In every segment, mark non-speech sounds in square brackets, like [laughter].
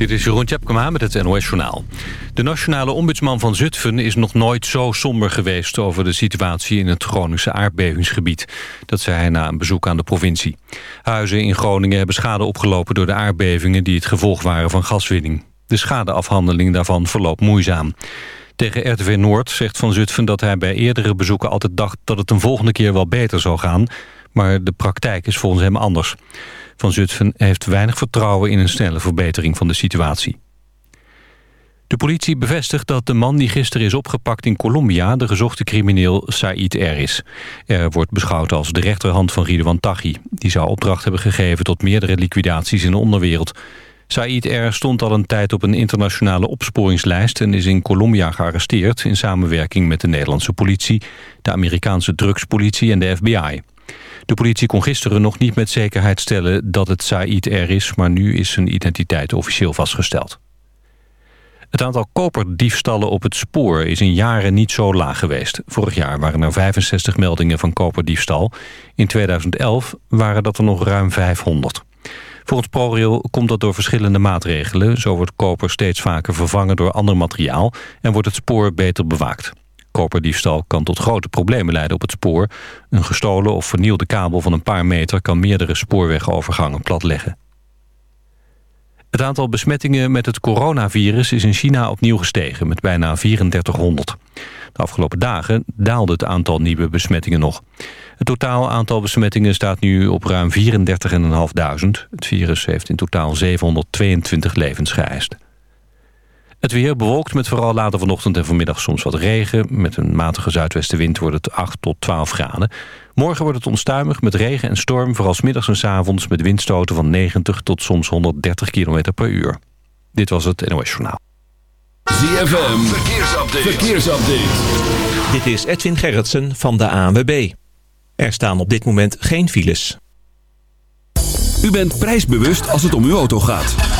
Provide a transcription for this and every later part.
Dit is Jeroen Tjepkema met het NOS Journaal. De nationale ombudsman van Zutphen is nog nooit zo somber geweest... over de situatie in het Groningse aardbevingsgebied. Dat zei hij na een bezoek aan de provincie. Huizen in Groningen hebben schade opgelopen door de aardbevingen... die het gevolg waren van gaswinning. De schadeafhandeling daarvan verloopt moeizaam. Tegen RTV Noord zegt Van Zutphen dat hij bij eerdere bezoeken altijd dacht... dat het een volgende keer wel beter zou gaan... maar de praktijk is volgens hem anders van Zutphen heeft weinig vertrouwen in een snelle verbetering van de situatie. De politie bevestigt dat de man die gisteren is opgepakt in Colombia... de gezochte crimineel Said R. is. Er wordt beschouwd als de rechterhand van Ridwan Taghi. Die zou opdracht hebben gegeven tot meerdere liquidaties in de onderwereld. Said R. stond al een tijd op een internationale opsporingslijst... en is in Colombia gearresteerd in samenwerking met de Nederlandse politie... de Amerikaanse drugspolitie en de FBI. De politie kon gisteren nog niet met zekerheid stellen dat het Said er is... maar nu is zijn identiteit officieel vastgesteld. Het aantal koperdiefstallen op het spoor is in jaren niet zo laag geweest. Vorig jaar waren er 65 meldingen van koperdiefstal. In 2011 waren dat er nog ruim 500. Volgens ProRail komt dat door verschillende maatregelen. Zo wordt koper steeds vaker vervangen door ander materiaal... en wordt het spoor beter bewaakt. Koperdiefstal kan tot grote problemen leiden op het spoor. Een gestolen of vernielde kabel van een paar meter... kan meerdere spoorwegovergangen platleggen. Het aantal besmettingen met het coronavirus is in China opnieuw gestegen... met bijna 3400. De afgelopen dagen daalde het aantal nieuwe besmettingen nog. Het totaal aantal besmettingen staat nu op ruim 34.500. Het virus heeft in totaal 722 levens geëist. Het weer bewolkt met vooral later vanochtend en vanmiddag soms wat regen. Met een matige zuidwestenwind wordt het 8 tot 12 graden. Morgen wordt het onstuimig met regen en storm... vooral middags en s avonds met windstoten van 90 tot soms 130 km per uur. Dit was het NOS Journaal. ZFM, verkeersupdate. verkeersupdate. Dit is Edwin Gerritsen van de ANWB. Er staan op dit moment geen files. U bent prijsbewust als het om uw auto gaat.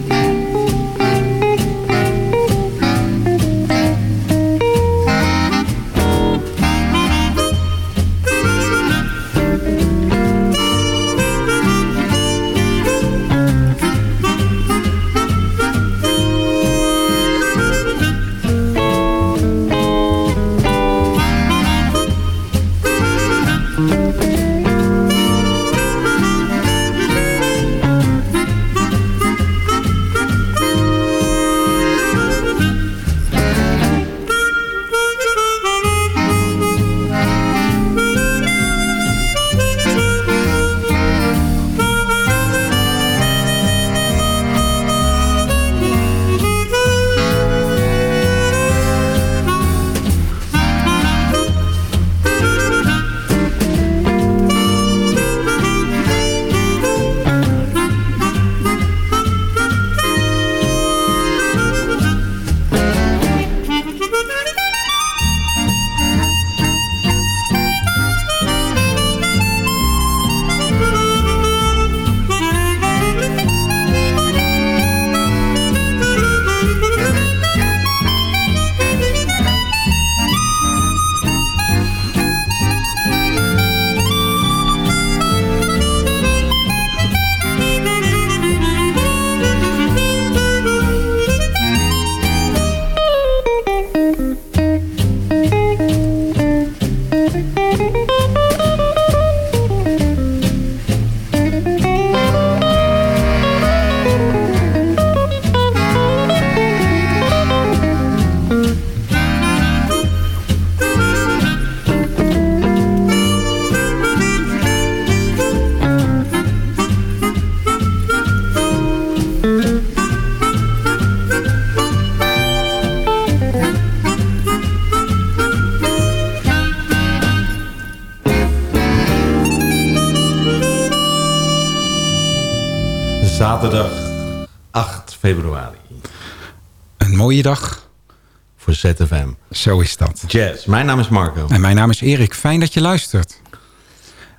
ZFM. Zo is dat. Jazz. Mijn naam is Marco. En mijn naam is Erik. Fijn dat je luistert.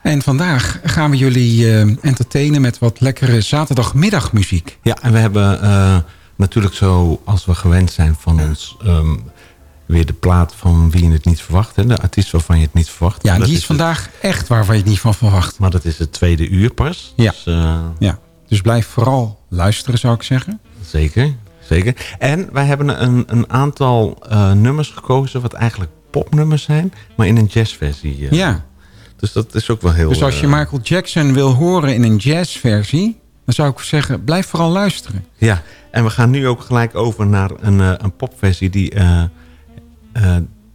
En vandaag gaan we jullie uh, entertainen met wat lekkere zaterdagmiddagmuziek. Ja, en we hebben uh, natuurlijk zo, als we gewend zijn van ons... Um, weer de plaat van wie je het niet verwacht. Hè? De artiest waarvan je het niet verwacht. Ja, die is, is vandaag het... echt waarvan je het niet van verwacht. Maar dat is het tweede uur pas. Ja. Dus, uh... ja. dus blijf vooral luisteren, zou ik zeggen. Zeker, zeker. En wij hebben een, een aantal uh, nummers gekozen... wat eigenlijk popnummers zijn, maar in een jazzversie. Uh. Ja. Dus dat is ook wel heel... Dus als je Michael Jackson wil horen in een jazzversie... dan zou ik zeggen, blijf vooral luisteren. Ja, en we gaan nu ook gelijk over naar een, een popversie... die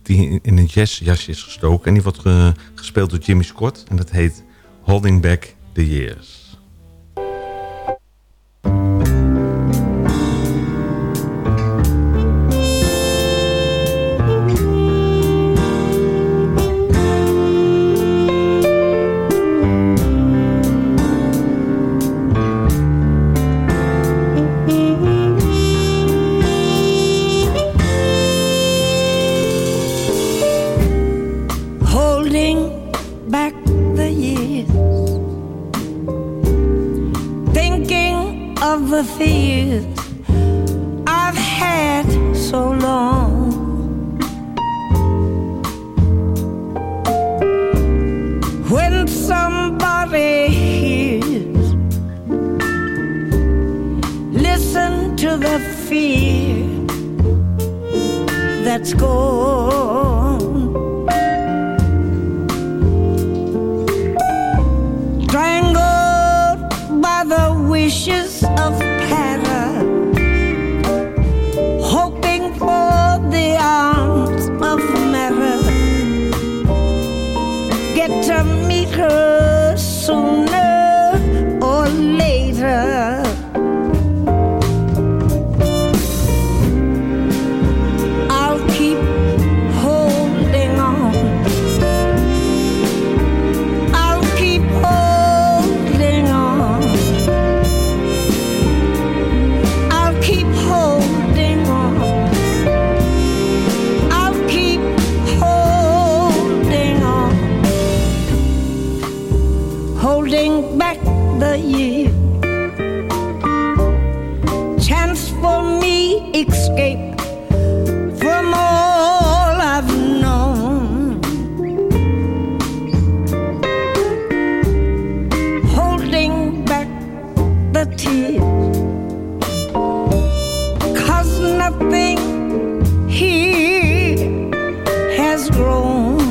die in een jazzjasje is gestoken. En die wordt ge gespeeld door Jimmy Scott. En dat heet Holding Back the Years. has grown.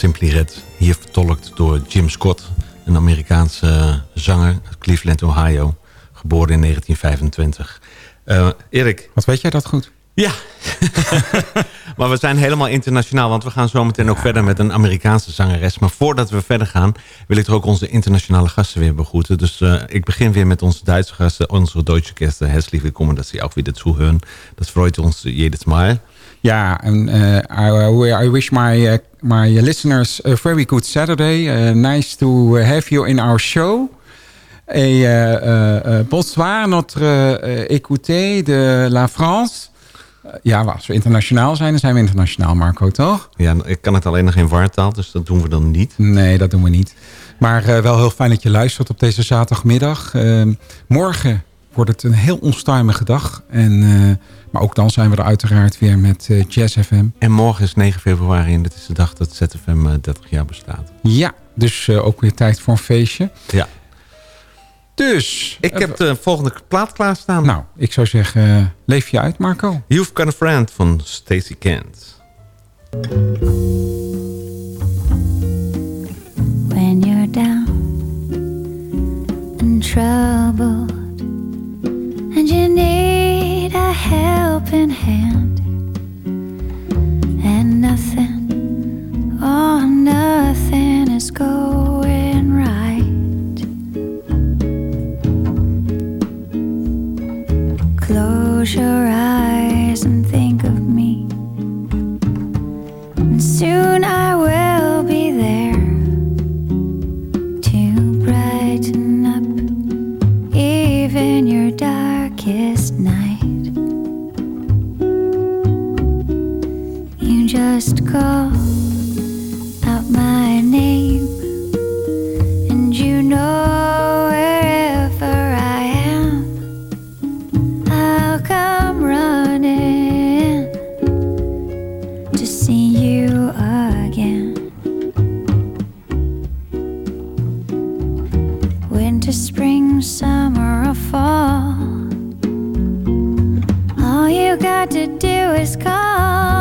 Simply Red. Hier vertolkt door Jim Scott. Een Amerikaanse zanger uit Cleveland, Ohio. Geboren in 1925. Uh, Erik. Wat weet jij dat goed? Ja, [laughs] maar we zijn helemaal internationaal, want we gaan zo meteen ook verder met een Amerikaanse zangeres. Maar voordat we verder gaan, wil ik er ook onze internationale gasten weer begroeten. Dus uh, ik begin weer met onze Duitse gasten, onze Duitse gasten. Herzlich willkommen, dat ze ook weer zuhören. Dat freut ons jedes Mal. Ja, en uh, I, I, wish my uh, my listeners a very good Saturday. nice to have you in our show. Et bonsoir, notre écouté de la France. Ja, als we internationaal zijn, dan zijn we internationaal, Marco, toch? Ja, ik kan het alleen nog in wartaal, dus dat doen we dan niet. Nee, dat doen we niet. Maar uh, wel heel fijn dat je luistert op deze zaterdagmiddag. Uh, morgen wordt het een heel onstuimige dag. En, uh, maar ook dan zijn we er uiteraard weer met Jazz FM. En morgen is 9 februari en dit is de dag dat ZFM 30 jaar bestaat. Ja, dus ook weer tijd voor een feestje. Ja. Dus... Ik heb de volgende plaat klaarstaan. Nou, ik zou zeggen, leef je uit, Marco. You've Got a Friend van Stacey Kent. When you're down and troubled And you need helping hand And nothing, oh nothing is going right Close your eyes and think of me. And soon just call out my name, and you know. Wherever I am, I'll come running to see you again. Winter, spring, summer or fall. All you got to do is call,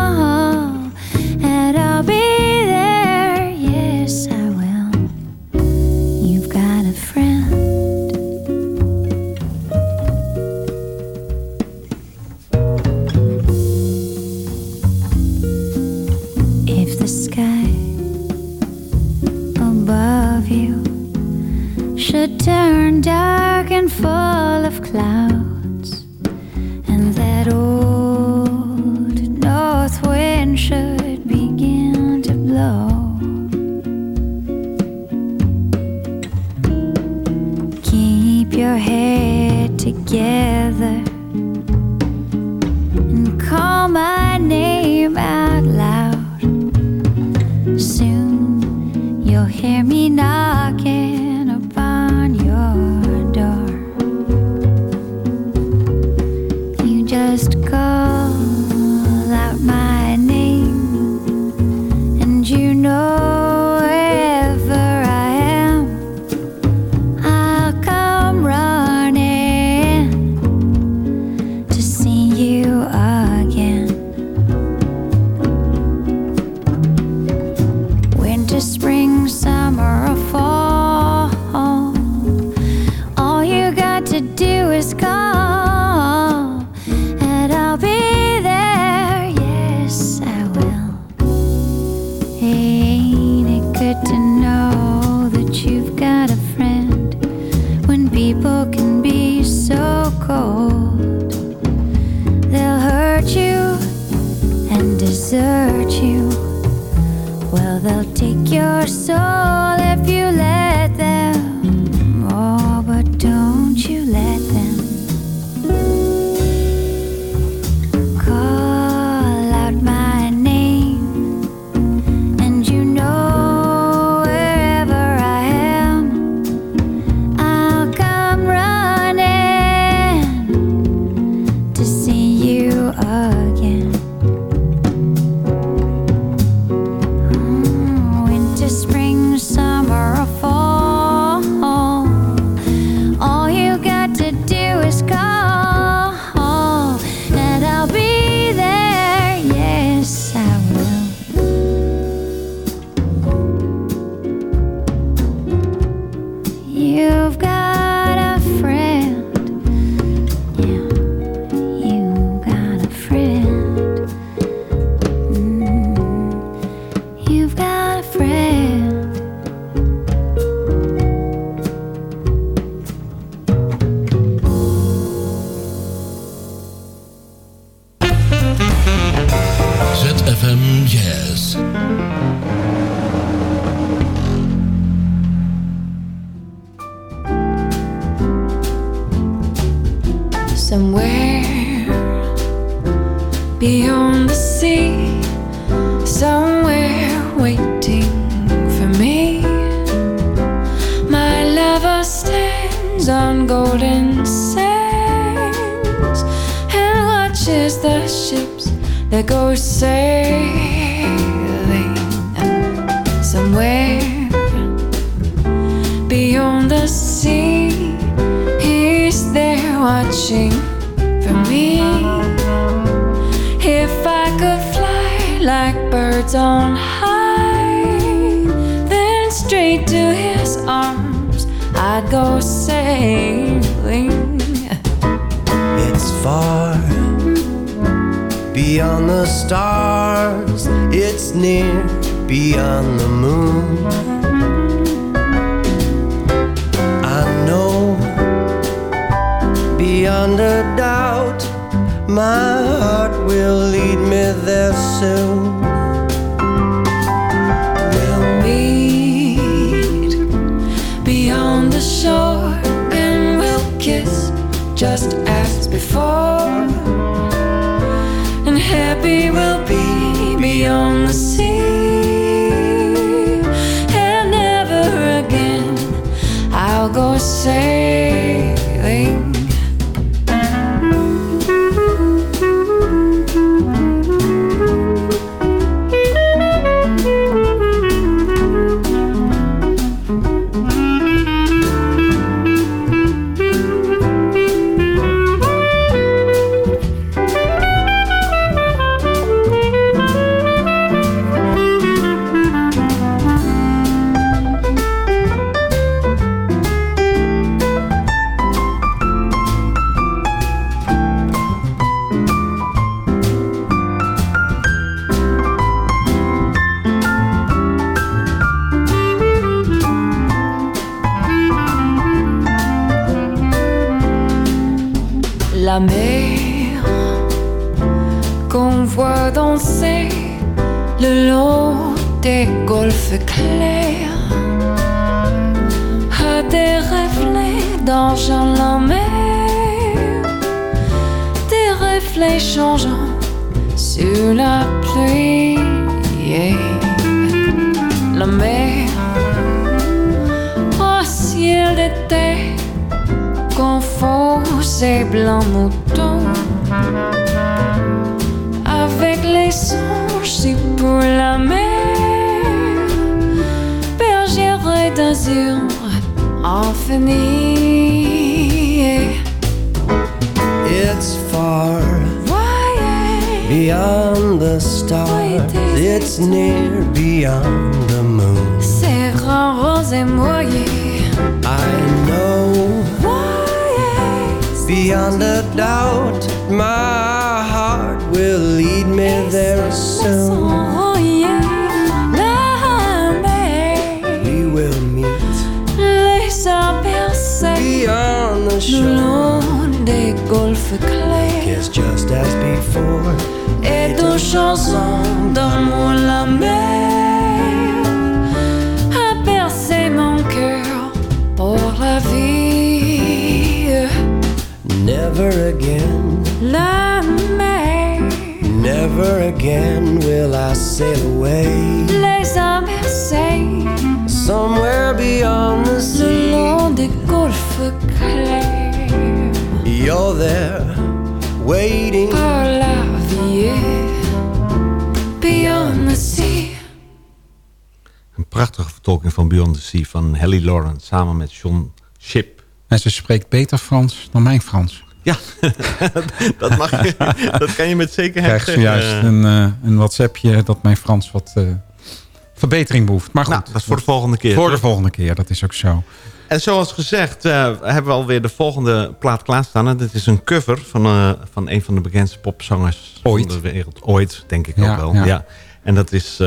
If I could fly like birds on high, then straight to his arms I'd go sailing. It's far beyond the stars, it's near beyond the moon. I know beyond a doubt my heart will lead me there soon. We'll meet beyond the shore and we'll kiss just as before. And happy we'll a des reflets d'argent la mer, des reflets changeants sur la pluie. La mer au ciel d'été confond ses blancs moutons avec les songes si pour It's far beyond the stars, it's near beyond the moon. c'est I know beyond a doubt my heart will lead me there chansons d'amour la mer a percé mon cœur pour la vie. Never again, La mer, never again will I sail away. les aperçus Somewhere beyond the le sea, long des golfes clairs you're there, waiting. pour prachtige vertolking van Beyond the Sea van Helly Lawrence samen met John Ship. En ze spreekt beter Frans dan mijn Frans. Ja, [laughs] dat, mag je, [laughs] dat kan je met Ik zekerheid krijg zeggen. zojuist een, eh, een WhatsAppje dat mijn Frans wat eh, verbetering behoeft. Maar goed, Nou, dat is voor de volgende keer. Voor de volgende keer, dat is ook zo. En zoals gezegd eh, hebben we alweer de volgende plaat klaarstaan. En dit is een cover van, van een van de bekendste popzangers Ooit. van de wereld. Ooit, denk ik Ja, ook wel. ja. Ja. En dat is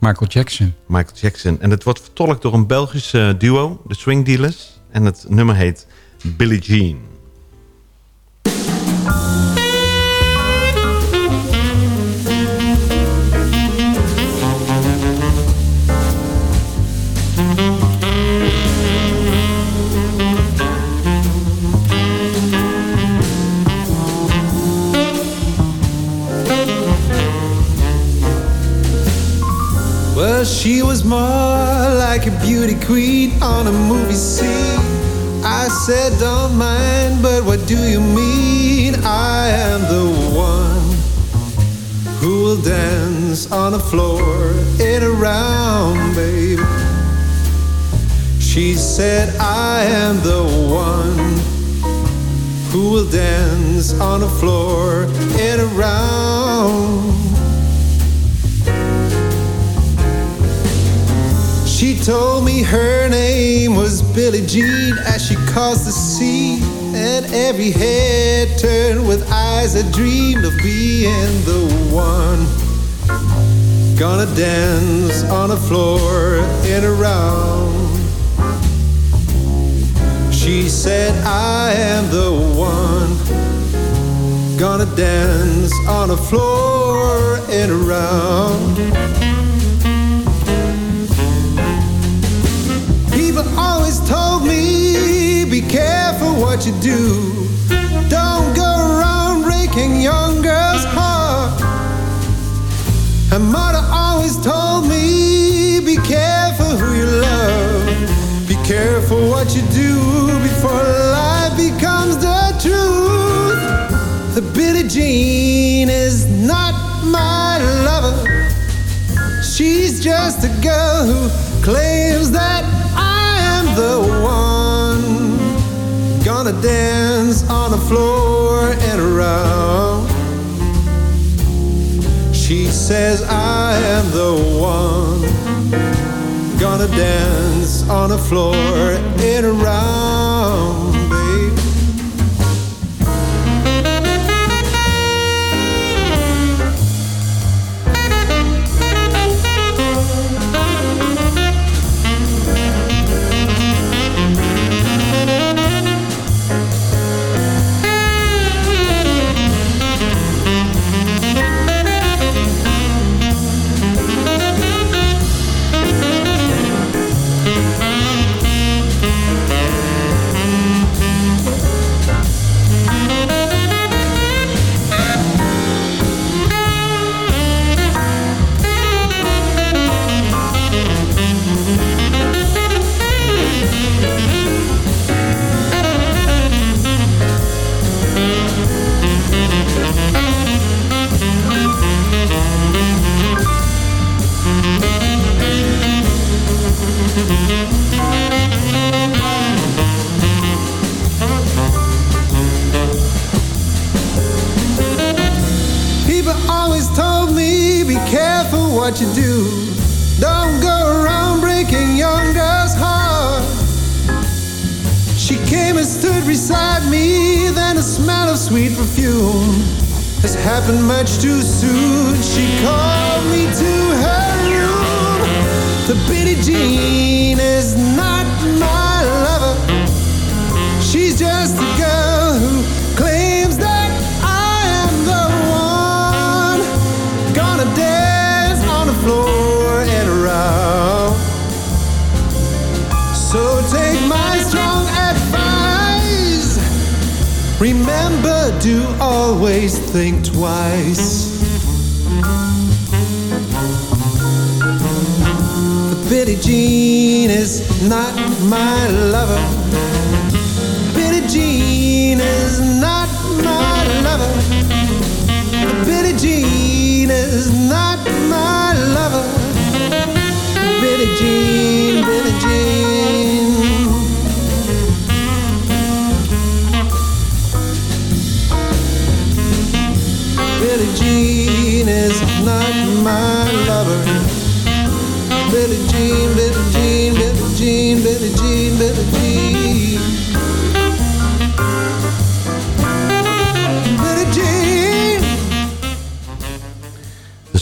Michael Jackson. Michael Jackson. En het wordt vertolkt door een Belgisch eh, duo, de Swing Dealers. En het nummer heet Billie Jean. She was more like a beauty queen on a movie scene. I said, Don't mind, but what do you mean? I am the one who will dance on the floor in a round, baby. She said, I am the one who will dance on the floor in a round. She told me her name was Billie Jean as she caused the scene, and every head turned with eyes that dreamed of being the one. Gonna dance on the floor in a round. She said, I am the one. Gonna dance on the floor in a round. Told me, be careful what you do. Don't go around breaking young girls' heart. And mother always told me, be careful who you love. Be careful what you do before life becomes the truth. The Billie Jean is not my lover. She's just a girl who claims that says, I am the one gonna dance on the floor in a around. What you do. Don't go around breaking young girls' heart. She came and stood beside me, then a smell of sweet perfume has happened much too soon. She called me to her room. The Billie Jean is not my lover. She's just a girl always think twice. The Billie Jean is not my lover. Billie Jean is not my lover. Billie Jean is not my lover. Billie Jean,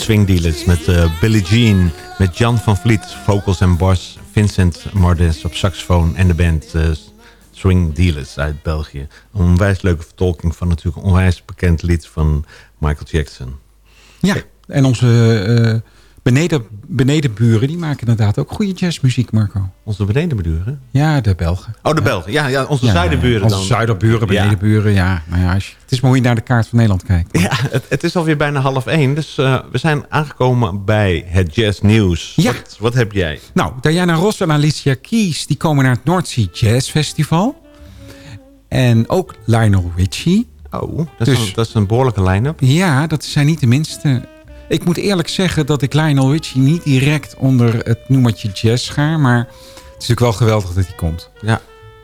Swing Dealers met eh, Billie Jean, met Jan van Vliet, vocals en bas, Vincent Mardes op saxofoon en de band eh, Swing Dealers uit België. Een onwijs leuke vertolking van natuurlijk een onwijs bekend lied van Michael Jackson. Ja, en onze eh, beneden, benedenburen, die maken inderdaad ook goede jazzmuziek, Marco. Onze benedenburen? Ja, de Belgen. Oh, de Belgen. Ja, ja onze Ja, zuidenburen onze dan. zuiderburen, benedenburen, ja. Nou ja, als je- het is maar hoe je naar de kaart van Nederland kijkt. Ja, het, het is alweer bijna half één. Dus eh, we zijn aangekomen bij het Jazz Nieuws. Ja. Wat, wat heb jij? Nou, Diana Ross en Alicia Keys die komen naar het North Sea Jazz Festival. En ook Lionel Richie. Oh, dat is, Dus- een, dat is een behoorlijke line-up. Ja, dat zijn niet de minste. Ik moet eerlijk zeggen dat ik Lionel Richie niet direct onder het noemertje jazz schaar. Maar het is natuurlijk wel geweldig dat hij komt. Ja.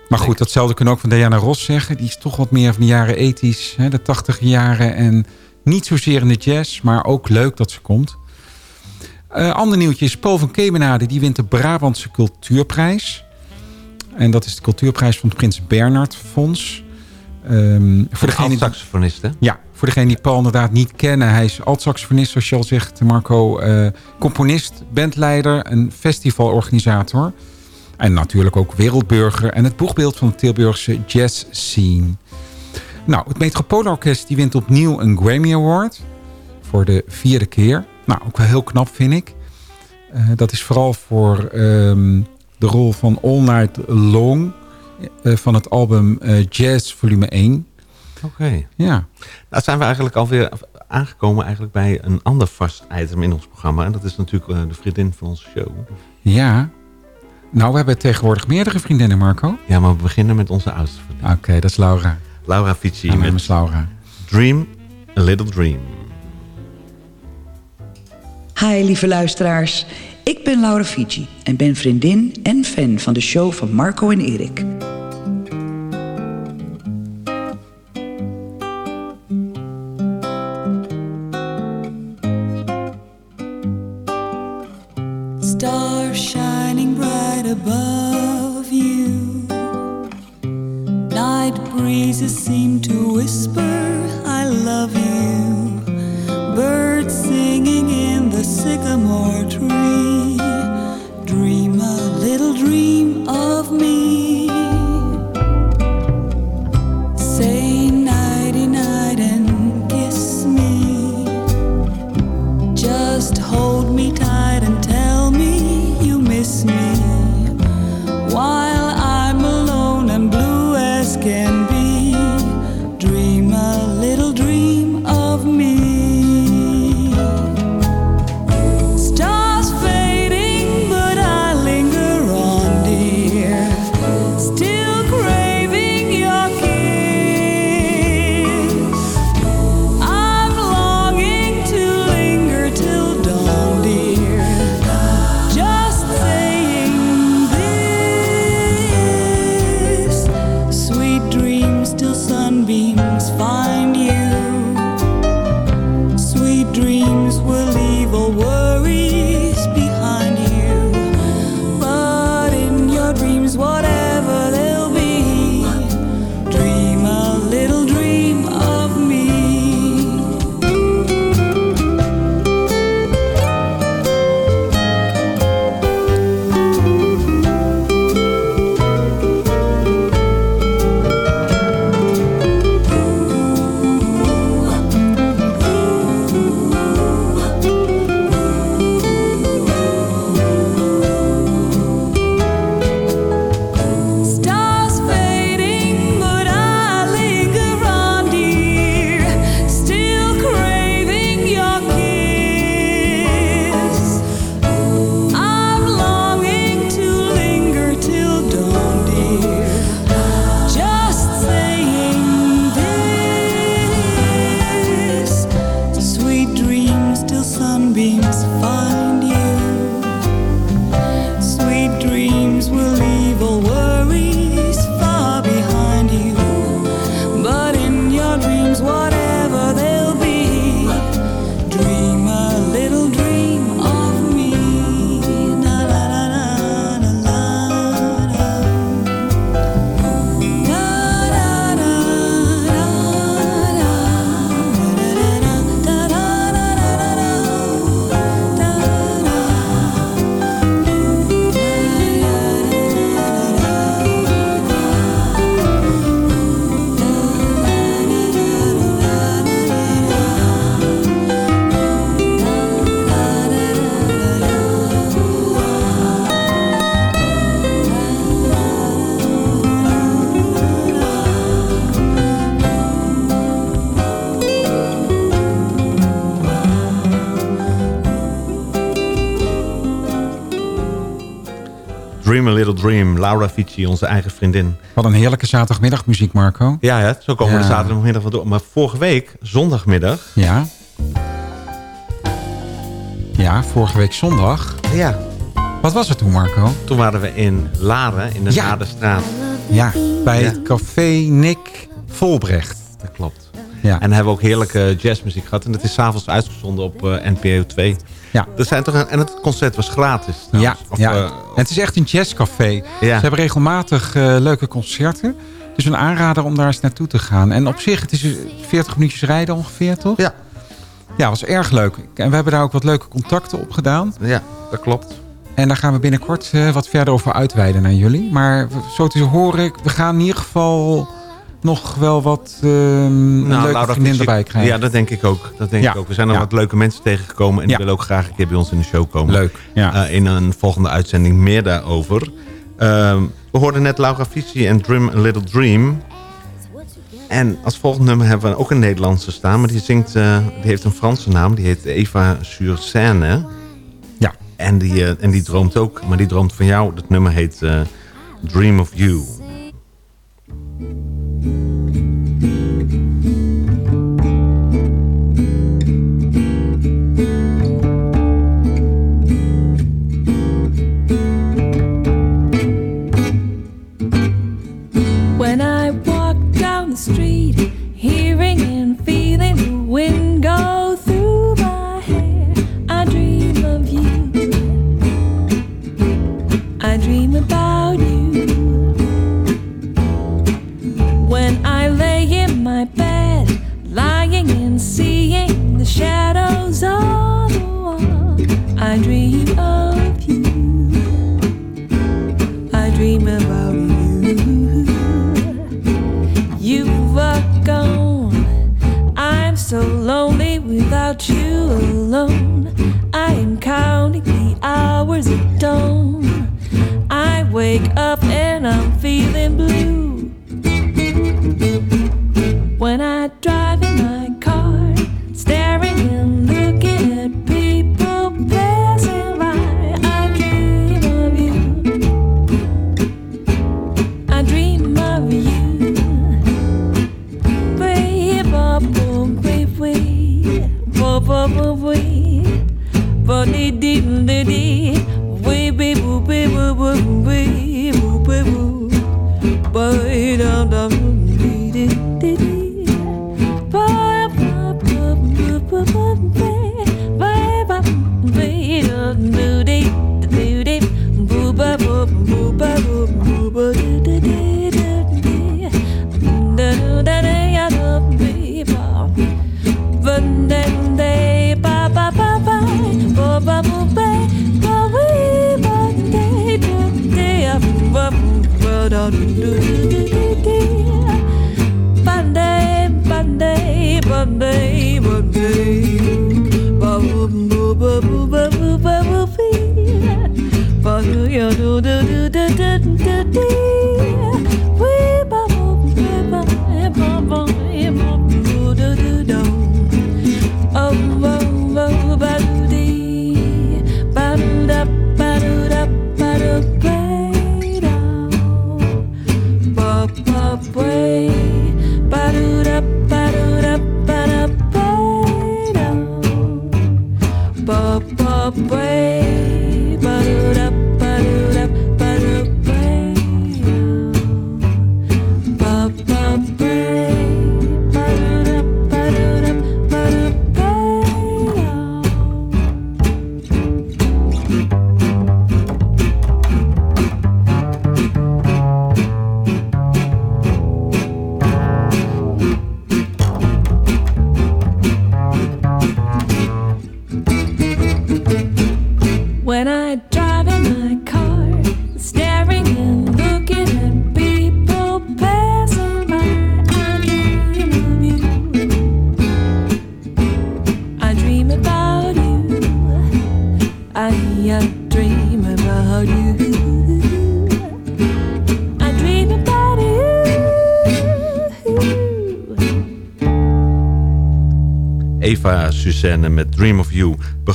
Maar goed, datzelfde kunnen ook van Diana Ross zeggen. Die is toch wat meer van de jaren ethisch, hè, de tachtig jaren. En niet zozeer in de jazz, maar ook leuk dat ze komt. Eh ander nieuwtje is Paul van Kemenade. Die wint de Brabantse Cultuurprijs. En dat is de cultuurprijs van het Prins Bernhard Fonds. Ehm, voor degene die- saxofonist, hè? ja, voor degene die Paul inderdaad niet kennen. Hij is alt-saxofonist, zoals je al zegt, Marco. eh, componist, bandleider, een festivalorganisator. En natuurlijk ook wereldburger. En het boegbeeld van de Tilburgse jazz scene. Nou, het Metropoolorkest die wint opnieuw een Grammy Award. Voor de vierde keer. Nou, ook wel heel knap vind ik. Eh, dat is vooral voor ehm, de rol van All Night Long. Eh, van het album eh, Jazz Volume 1. Oké. Ja. Nou zijn we eigenlijk alweer aangekomen eigenlijk bij een ander vast item in ons programma. En dat is natuurlijk eh, de vriendin van onze show. Ja. Nou, we hebben tegenwoordig meerdere vriendinnen, Marco. Ja, maar we beginnen met onze oudste vriendin. Oké, dat is Laura. Laura Fici Mijn naam met is Laura. Dream, A Little Dream. Hi lieve luisteraars, ik ben Laura Fiji en ben vriendin en fan van de show van Marco en Erik. Stars Dream a Little Dream. Laura Fici, onze eigen vriendin. Wat een heerlijke zaterdagmiddagmuziek, Marco. Ja, hè? zo komen we Ja. de zaterdagmiddag wel door. Maar vorige week, zondagmiddag... Ja. Ja, vorige week zondag. Ja. Wat was het toen, Marco? Toen waren we in Laren, in de Ja. Ja, bij Ja. het café Nick Volbrecht. Dat klopt. Ja. En hebben we ook heerlijke jazzmuziek gehad. En dat is s'avonds uitgezonden op eh, NPO 2. Ja. Er zijn toch een, en het concert was gratis. Ja. Of, ja. eh, en het is echt een jazzcafé. Ja. Ze hebben regelmatig eh, leuke concerten. Dus een aanrader om daar eens naartoe te gaan. En op zich, het is 40 minuutjes rijden ongeveer, toch? Ja. Ja, was erg leuk. En we hebben daar ook wat leuke contacten op gedaan. ja, dat klopt. En daar gaan we binnenkort eh, wat verder over uitweiden naar jullie. Maar zo te horen, we gaan in ieder geval nog wel wat eh, een leuke vriendin erbij krijgen. Ja, dat denk ik ook. Dat denk Ja. ik ook. We zijn al Ja. wat leuke mensen tegengekomen. En die willen ook graag een keer bij ons in de show komen. Leuk, ja. Eh, in een volgende uitzending meer daarover. Ehm, we hoorden net Laura Fici en Dream a Little Dream. En als volgende nummer hebben we ook een Nederlandse staan. Maar die, zingt, eh, die heeft een Franse naam. Die heet Eva sur. Ja. En die, eh, en die droomt ook. Maar die droomt van jou. Dat nummer heet Dream of You. stone. I wake up every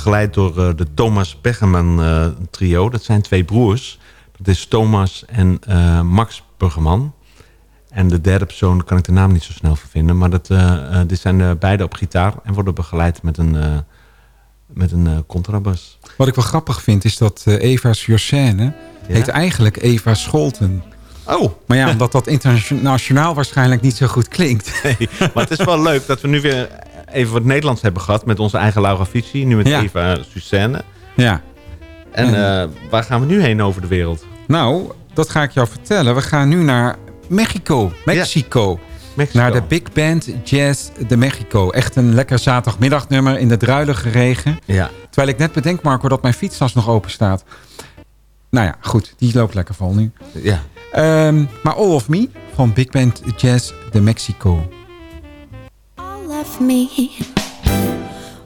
Begeleid door eh, de Thomas Peggerman eh, trio. Dat zijn twee broers. Het is Thomas en eh, Max Burgerman. En de derde persoon kan ik de naam niet zo snel vinden. Maar dat, dit zijn beide op gitaar en worden begeleid met een, met een contrabas. Wat ik wel grappig vind is dat Eva sur scène ja? heet eigenlijk Eva Scholten. Oh. Maar ja, omdat dat internationaal waarschijnlijk niet zo goed klinkt. Nee, maar het is wel leuk dat we nu weer even wat Nederlands hebben gehad... met onze eigen Laura Fici, nu met ja. Eva Suzanne. Ja. En, en waar gaan we nu heen over de wereld? Nou, dat ga ik jou vertellen. We gaan nu naar Mexico. Mexico. Ja. Mexico. Naar de Big Band Jazz de Mexico. Echt een lekker zaterdagmiddagnummer in de druilige regen. Ja. Terwijl ik net bedenk, Marco, dat mijn fietstas nog open staat. Nou ja, goed. Die loopt lekker vol nu. Ja. Um, maar All of Me van Big Band Jazz de Mexico. Of me.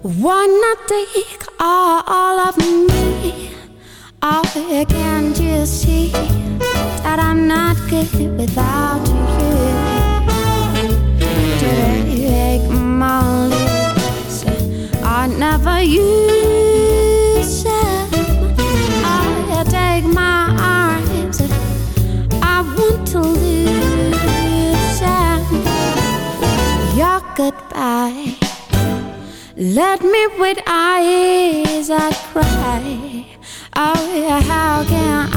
Wanna take all, all of me. Oh, can't you see that I'm not good without you? Take my lips, I never use Let me with eyes that cry. Oh, yeah, how can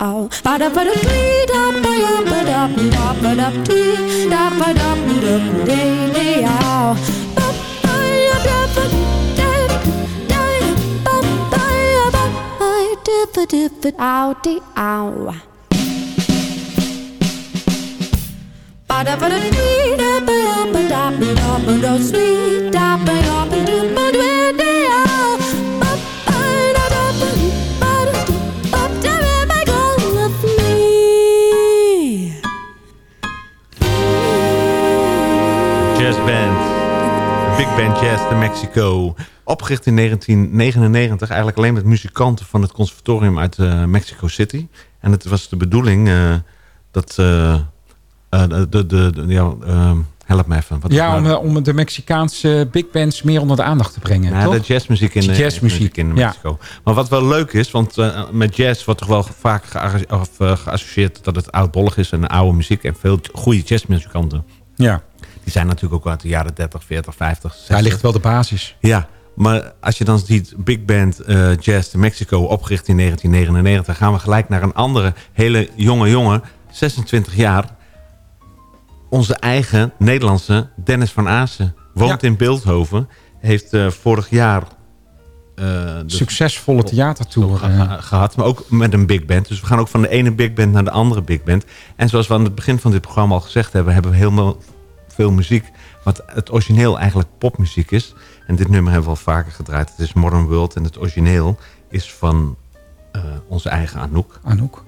oh. Ba da ba da dee da ba da ba da ba ba da dee da ba da ba da dee dee da da da da pa da ow. Ba da ba da dee da ba da ba da ba da sweet da ba da ba da ba da da Big Band Jazz de Mexico. Opgericht in 1999 eigenlijk alleen met muzikanten van het conservatorium uit eh, Mexico City. En het was de bedoeling eh, dat... eh, de, de, de, ja, eh, help me even. Wat Ja, nou- om, eh, om de Mexicaanse big bands meer onder de aandacht te brengen, Ja, toch? de jazzmuziek in, De jazzmuziek, in ja. Mexico. Maar wat wel leuk is, want met jazz wordt toch wel vaak geassocieerd dat het oudbollig is en oude muziek. En veel goede jazzmuzikanten. Ja. Die zijn natuurlijk ook uit de jaren 30, 40, 50, 60. Daar ligt wel de basis. Ja, maar als je dan ziet Big Band eh, Jazz Mexico opgericht in 1999... gaan we gelijk naar een andere hele jonge jongen, 26 jaar. Onze eigen Nederlandse Dennis van Aassen. Woont in Beeldhoven. Heeft eh, vorig jaar... de- Succesvolle theatertour. ge- ge- gehad, maar ook met een big band. Dus we gaan ook van de ene big band naar de andere big band. En zoals we aan het begin van dit programma al gezegd hebben... hebben we helemaal veel muziek wat het origineel eigenlijk popmuziek is. En dit nummer hebben we al vaker gedraaid. Het is Modern World en het origineel is van eh, onze eigen Anouk. Anouk.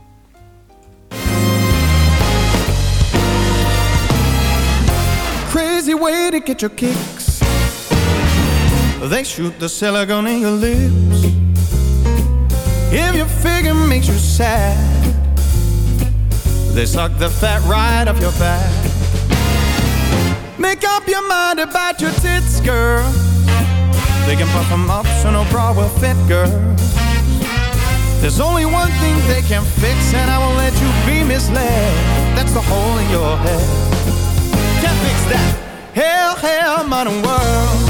Crazy way to get your kicks. They shoot the silicone in your lips. If your figure makes you sad, they suck the fat right off your back. Make up your mind about your tits, girl. They can puff them up so no bra will fit, girl. There's only one thing they can fix, and I won't let you be misled. That's the hole in your head. Can't fix that. Hell, hell, modern world.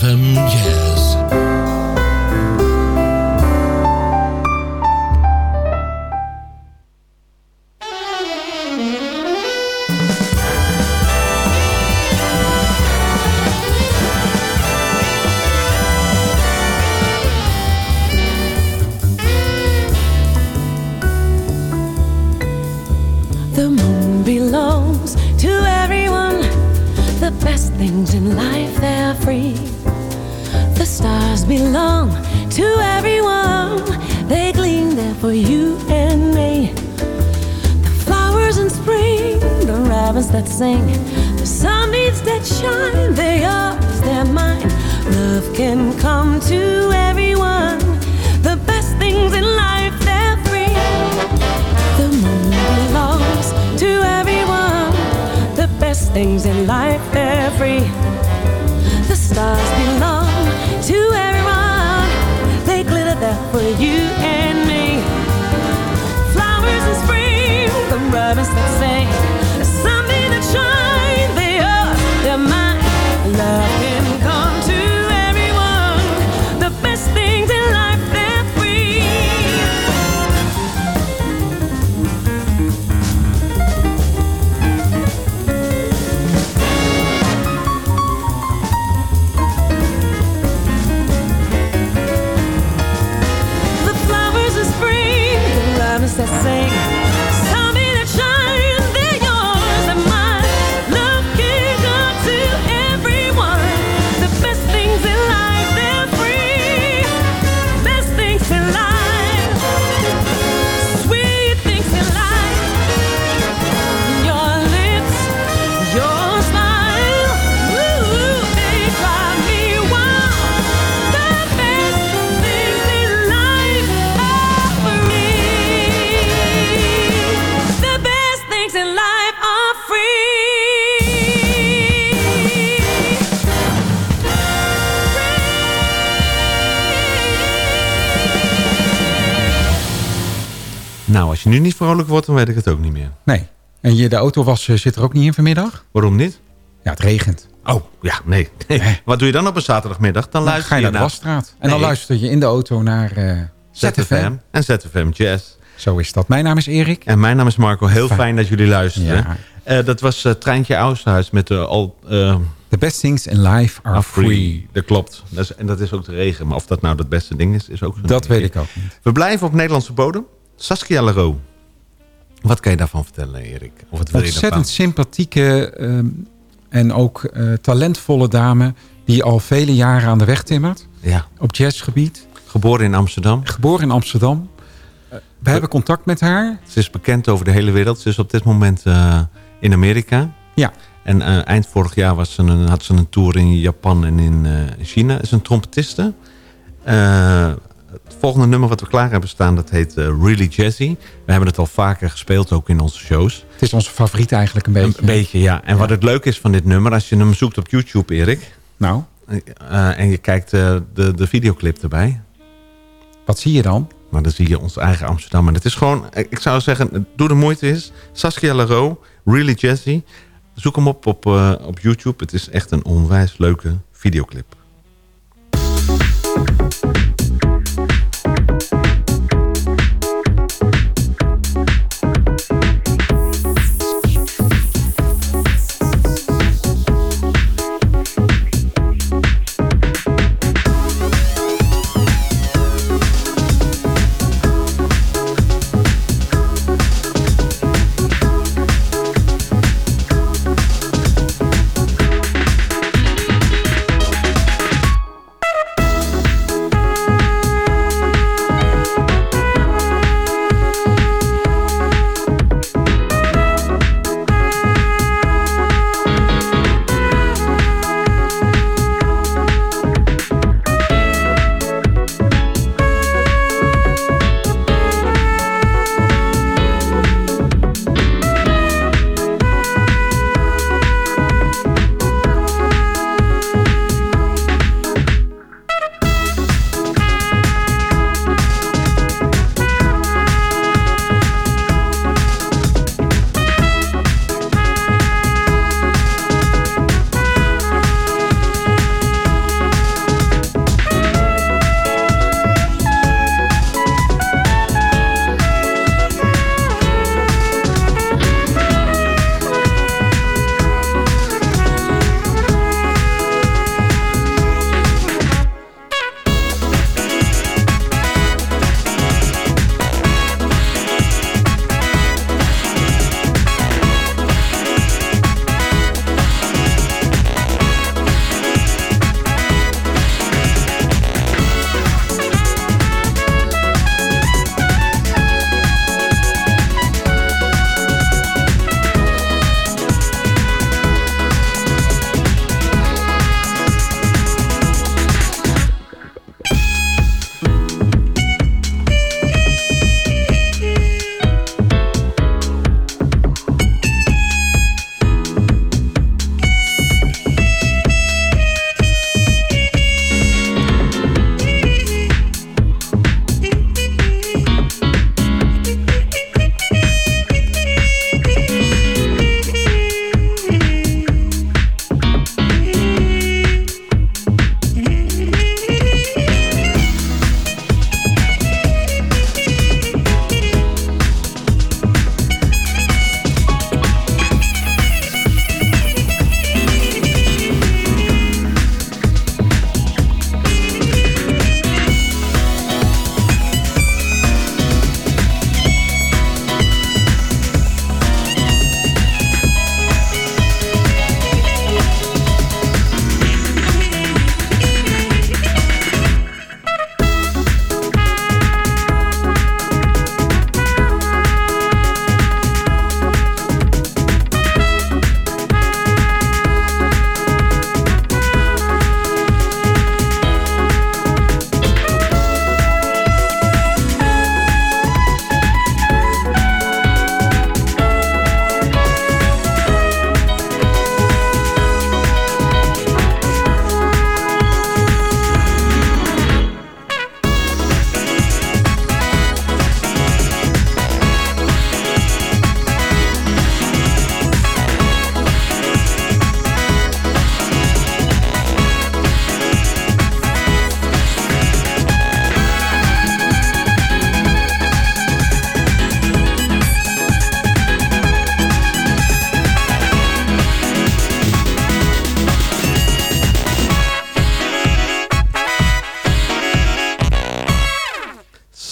ZFM the sun sunbeams that shine, they're yours, they're mine. Love can come to everyone. The best things in life, they're free. The moon belongs to everyone. The best things in life, they're free. The stars belong to everyone. They glitter there for you and me. Flowers in spring, the ravens that sing, als je nu niet vrolijk wordt, dan weet ik het ook niet meer. Nee. En je, de auto was, eh, zit er ook niet in vanmiddag? Waarom niet? Ja, het regent. Oh, ja, nee. [laughs] nee. Wat doe je dan op een zaterdagmiddag? Dan luister ga je naar de naar wasstraat. En dan luister je in de auto naar eh, ZFM. ZFM en ZFM Jazz. Zo is dat. Mijn naam is Erik. En mijn naam is Marco. Heel fijn, Fijn. dat jullie luisteren. Ja. Eh, dat was eh, Treintje Oosterhuis met de al... The best things in life are are free. free. Dat klopt. Dat is, en dat is ook de regen. Maar of dat nou het beste ding is, is ook Dat weet ik ook niet. We blijven op Nederlandse bodem. Saskia Leroux. Wat kan je daarvan vertellen, Erik? Of wat wil je Ontzettend daarvan? sympathieke ehm, en ook eh, talentvolle dame... die al vele jaren aan de weg timmert. Ja. Op jazzgebied. Geboren in Amsterdam. Geboren in Amsterdam. Eh, we hebben contact met haar. Ze is bekend over de hele wereld. Ze is op dit moment eh, in Amerika. Ja. En eind vorig jaar was ze een, had ze een tour in Japan en in China. Ze is een trompetiste. Eh, het volgende nummer wat we klaar hebben staan, dat heet eh, Really Jazzy. We hebben het al vaker gespeeld, ook in onze shows. Het is onze favoriet eigenlijk een beetje. Een beetje, ja. En wat het leuke is van dit nummer, als je hem zoekt op YouTube, Erik... Nou, eh, en je kijkt eh, de, de videoclip erbij... wat zie je dan? Maar dan zie je ons eigen Amsterdam. En het is gewoon, ik zou zeggen, doe de moeite eens. Saskia Leroux, Really Jazzy. Zoek hem op op, eh, op YouTube. Het is echt een onwijs leuke videoclip.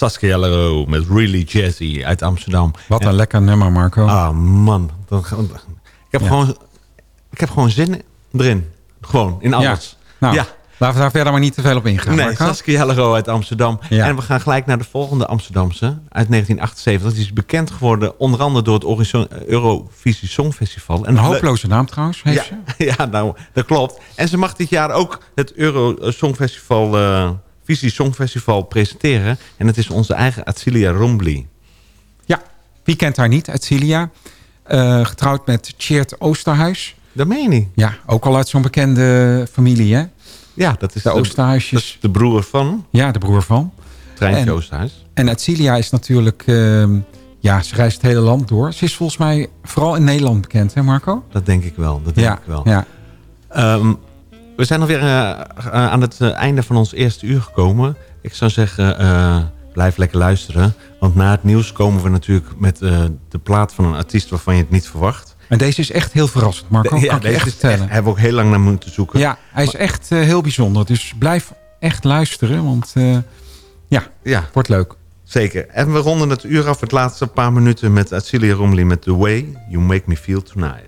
Saskia Leroux met Really Jazzy uit Amsterdam. Wat een En- lekker nummer, Marco. Ah, man. We- Ik heb, Ja. gewoon, ik heb gewoon zin erin. Gewoon, in alles. Ja. Nou, ja. laten we daar verder maar niet te veel op ingaan. Nee, Marco. Saskia uit Amsterdam. Ja. En we gaan gelijk naar de volgende Amsterdamse uit 1978. Die is bekend geworden onder andere door het Horizon- Eurovisie Songfestival. En Een hopeloze naam trouwens, heeft ja, ze. [laughs] ja, nou, dat klopt. En ze mag dit jaar ook het Euro Songfestival, eh Visie Songfestival presenteren. En het is onze eigen Atsilia Rombly. Ja, wie kent haar niet uit Cilia? Eh, getrouwd met Tjeerd Oosterhuis. Dat meen je? Ja, ook al uit zo'n bekende familie, hè? Ja, dat is de, de- Oosterhuisjes. de broer van? Ja, de broer van. Treintje En- Oosterhuis. En Atsilia is natuurlijk... ehm, ja, ze reist het hele land door. Ze is volgens mij vooral in Nederland bekend, hè Marco? Dat denk ik wel. Dat denk Ja, ik wel. ja. Ehm, we zijn alweer eh, aan het eh, einde van ons eerste uur gekomen. Ik zou zeggen, blijf lekker luisteren. Want na het nieuws komen we natuurlijk met de plaat van een artiest waarvan je het niet verwacht. En deze is echt heel verrassend, Marco. De- kan ik je deze echt is vertellen. echt- hebben we ook heel lang naar moeten zoeken. Ja, hij is echt heel bijzonder. Dus blijf echt luisteren, want ja, Ja. wordt leuk. Zeker. En we ronden het uur af het laatste paar minuten met Atsilia Romley met The Way You Make Me Feel Tonight.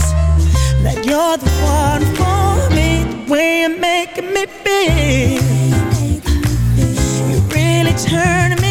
that you're the one for me. The way you're making me feel, you really turn me